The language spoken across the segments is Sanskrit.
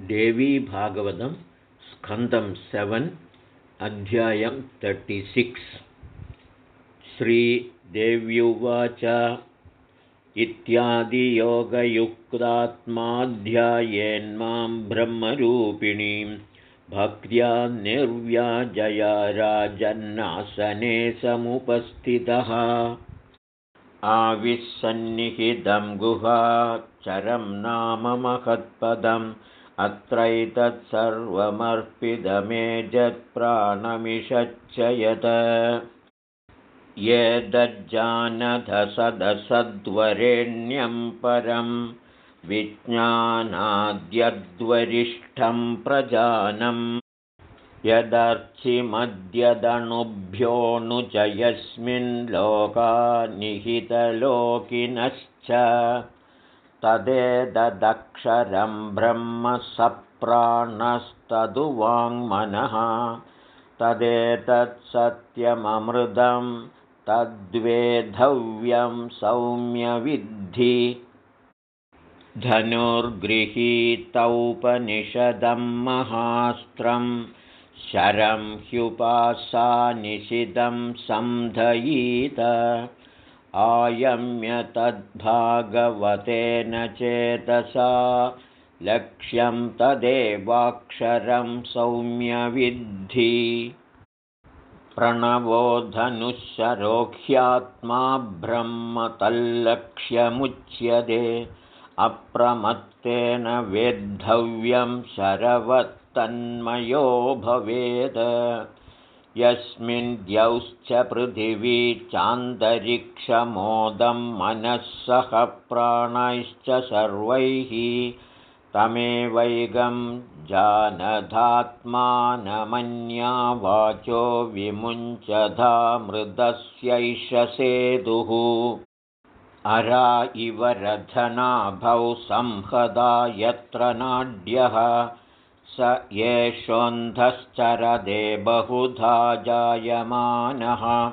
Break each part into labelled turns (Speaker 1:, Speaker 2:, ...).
Speaker 1: देवीभागवतं स्कन्दं सेवन् अध्यायं तर्टिसिक्स् श्रीदेव्युवाच। इत्यादियोगयुक्तात्माध्यायेन्मां ब्रह्मरूपिणीं भक्त्या निर्व्याजया राजन्नासने समुपस्थितः। आविस्सन्निहितं गुहाचरं नाम महत्पदम् अत्रैतत्सर्वमर्पितमेजत्प्राणमिषच्च यत् ये दज्जानधसदसद्वरेण्यं परं विज्ञानाद्यद्वरिष्ठं प्रजानं। यदर्चिमद्यदणुभ्योऽनुजयस्मिन् लोकानिहितलोकिनश्च तदेतदक्षरं ब्रह्म सप्राणस्तदुवाङ्मनः। तदेतत्सत्यममृतं तद्वेधव्यं सौम्यविद्धि। धनुर्गृहीतौपनिषदं महास्त्रं शरं ह्युपासानिषिदं सन्धयीत आयम्य तद्भागवतेन चेतसा। लक्ष्यं तदेवाक्षरं सौम्यविद्धि। प्रणवो धनुःशरोह्यात्मा ब्रह्म तल्लक्ष्यमुच्यते। अप्रमत्तेन वेद्धव्यं शरवत्तन्मयो भवेत् यस्मिन् द्यौश्च पृथिवी चान्तरिक्षमोदं मनः सह प्राणैश्च सर्वैः तमेवैगं जानधात्मानमन्या वाचो विमुञ्चधा मृदस्यैष सेतुः अरा इव रथनाभौ संहदा यत्र नाड्यः स येषोऽन्धश्चरदे बहुधा जायमानः।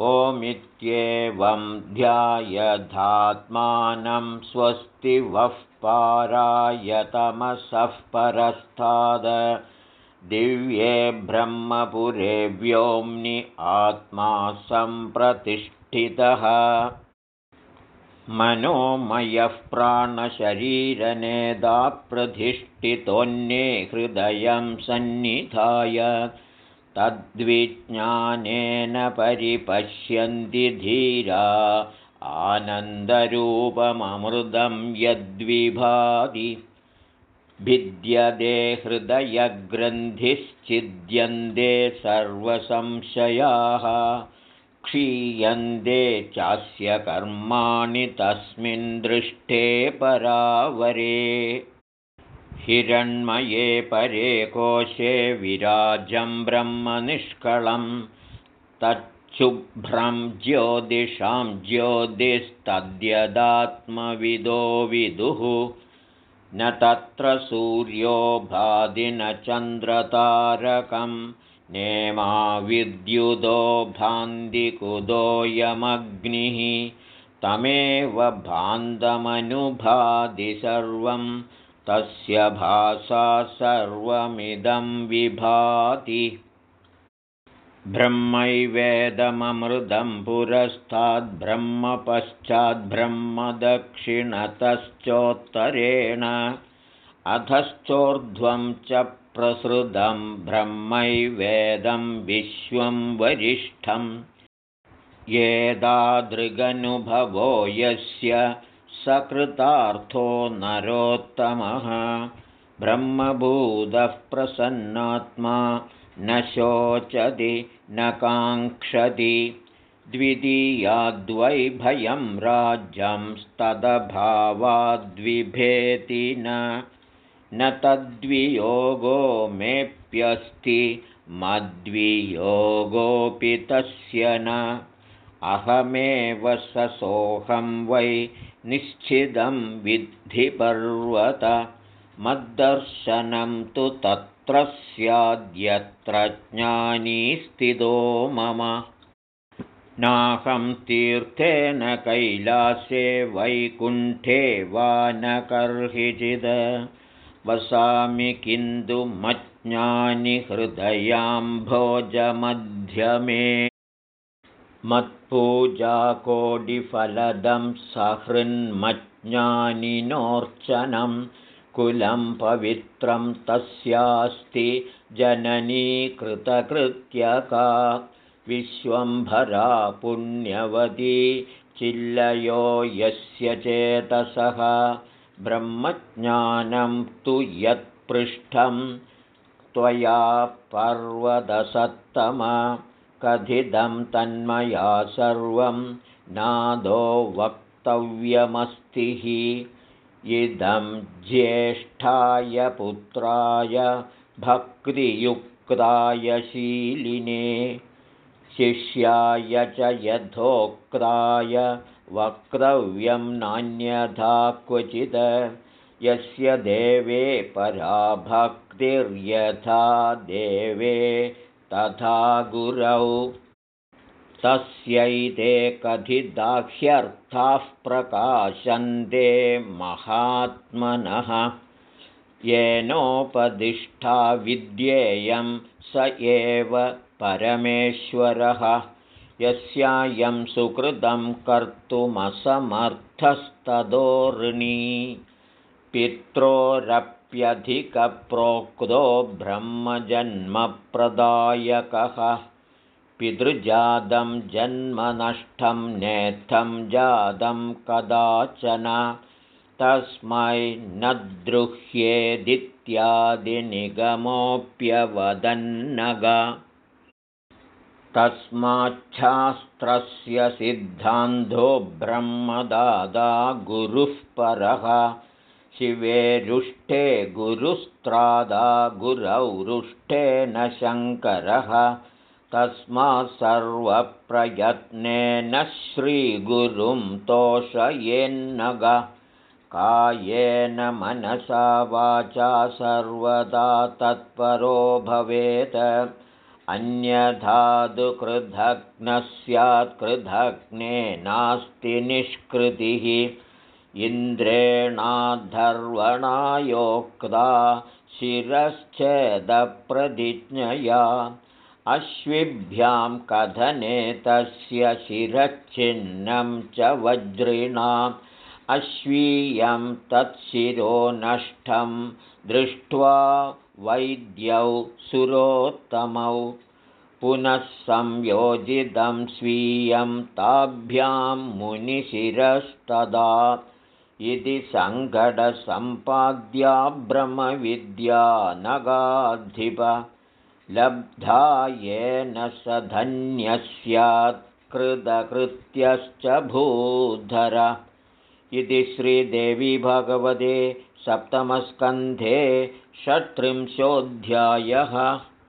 Speaker 1: ओमित्येवं ध्यायधात्मानं स्वस्ति वः पारायतमसः परस्ताद। दिव्ये ब्रह्मपुरे व्योम्नि आत्मा सम्प्रतिष्ठितः मनोमयः प्राणशरीरनेदाप्रधिष्ठितोऽन्ये हृदयं सन्निधाय तद्विज्ञानेन परिपश्यन्ति धीरा आनन्दरूपममृतं यद्विभाति। भिद्यते हृदयग्रन्थिश्चिद्यन्ते सर्वसंशयाः क्षीयन्ते चास्य कर्माणि तस्मिन् दृष्टे परावरे। हिरण्मये परे कोशे विराजं ब्रह्मनिष्कळं तच्छुभ्रं ज्योतिषां ज्योतिस्तद्यदात्मविदो विदुः। न तत्र सूर्यो भाति न चन्द्रतारकम् नेमा विद्युदो भान्तिकुदोऽयमग्निः तमेव भान्तमनुभाति सर्वं तस्य भासा सर्वमिदं विभाति। ब्रह्मैवेदममृतं पुरस्ताद्ब्रह्मपश्चाद्ब्रह्म दक्षिणतश्चोत्तरेण अधश्चोर्ध्वं च प्रसृतं ब्रह्मैवेदं विश्वं वरिष्ठं येदादृगनुभवो यस्य सकृतार्थो नरोत्तमः। ब्रह्मभूतः प्रसन्नात्मा न शोचति न काङ्क्षति। द्वितीयाद्वैभयं राज्यंस्तदभावाद्विभेति न न तद्वियोगो मेऽप्यस्ति मद्वियोगोऽपि तस्य न। अहमेव सोऽहं वै निश्चितं विद्धिपर्वत। मद्दर्शनं तु तत्र स्याद्यत्र ज्ञानी स्थितो मम। नाहं तीर्थेन कैलासे वैकुण्ठे वा न कर्हिचित् वसामि किन्तुमज्ञानि हृदयां भोजमध्यमे। मत्पूजाकोटिफलदं सहृन्मज्ञानिनोर्चनं कुलं पवित्रं तस्यास्ति जननी कृतकृत्यका। विश्वम्भरा पुण्यवती चिल्लयो यस्य चेतसः ब्रह्मज्ञानं तु यत्पृष्ठं त्वया पर्वतसत्तम कथितं तन्मया सर्वं नादो वक्तव्यमस्ति हि। इदं ज्येष्ठाय पुत्राय भक्तियुक्ताय शीलिने शिष्याय च यथोक्ताय वक्तव्यं नान्यथा क्वचित्। यस्य देवे परा भक्तिर्यथा देवे तथा गुरौ। तस्यैते कथिदाह्यर्थाः प्रकाशन्ते महात्मनः। येनोपदिष्टा विद्येयं स एव परमेश्वरः यस्यायं सुकृतं कर्तुमसमर्थस्तदोर्णी पित्रोरप् प्यधिकप्रोक्तो ब्रह्मजन्मप्रदायकः। पितृजातं जन्मनष्टं नेत्थं जातं कदाचन। तस्मै न द्रुह्येदित्यादिनिगमोऽप्यवदन्नग तस्माच्छास्त्रस्य सिद्धान्तो ब्रह्मदादा गुरुः परः। शिवेरुष्टे गुरुस्त्रादा गुरौरुष्टेन शङ्करः। तस्मात् सर्वप्रयत्नेन श्रीगुरुं तोषयेन्नग। कायेन मनसा वाचा सर्वदा तत्परो भवेत् अन्यथा स्यात् कृधग्ने नास्ति निष्कृतिः। इन्द्रेणाद्धर्वणायोक्ता शिरश्चेदप्रतिज्ञया अश्विभ्यां कथने तस्य शिरश्चिन्नं च वज्रिणाम् अश्वीयं तत्शिरो नष्टं दृष्ट्वा वैद्यौ सुरोत्तमौ पुनः संयोजितं स्वीयं ताभ्यां मुनिशिरस्तदा। इति सङ्कटसम्पाद्या ब्रह्मविद्या नगाधिप लब्धा येन स धन्यः स्यात् कृतकृत्यश्च भूधर इति श्रीदेवी भगवते सप्तमस्कन्धे षट्त्रिंशोऽध्यायः